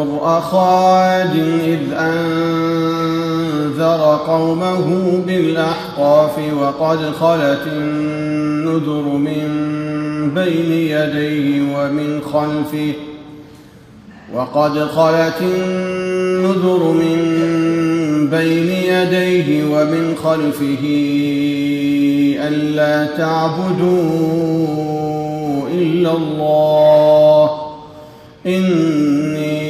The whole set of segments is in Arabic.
واذكر أخا عاد إذ أنذر قومه بالأحقاف وقد خلت النذر من بين يديه ومن خلفه وقد خلت النذر من بين يديه ومن خلفه ألا تعبدوا إلا الله إني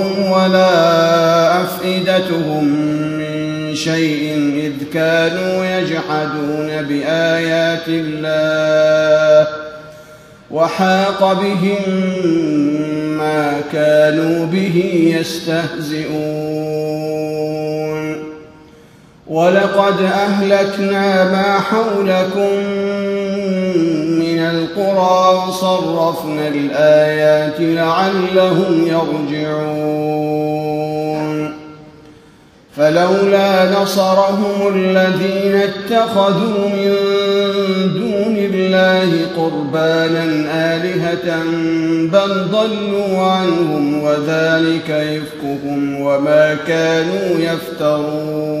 أبصارهم ولا أفئدتهم من شيء إذ كانوا يجحدون بآيات الله وحاق بهم ما كانوا به يستهزئون ولقد أهلكنا ما حولكم القرى وصرفنا الآيات لعلهم يرجعون. فلولا نصرهم الذين اتخذوا من دون الله قربانا آلهة بل ضلوا عنهم وذلك إفكهم وما كانوا يفترون.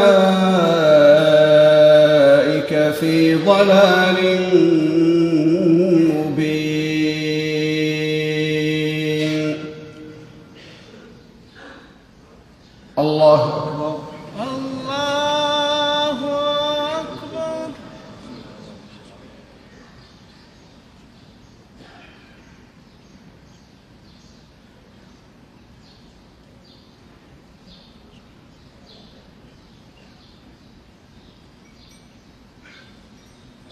فِي ضلال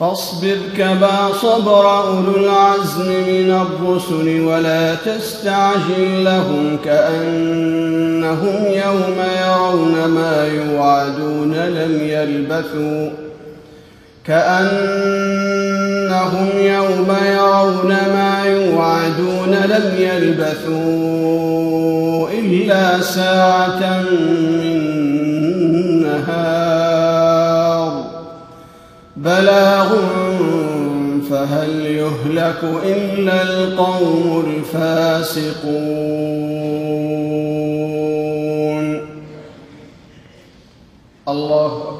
فاصبر كما صبر أولو العزم من الرسل ولا تستعجل لهم كأنهم يوم يرون ما يوعدون لم يلبثوا كأنهم يوم يرون ما يوعدون لم يلبثوا إلا ساعة من بلاغ فهل يهلك إلا القوم الفاسقون؟ الله أكبر.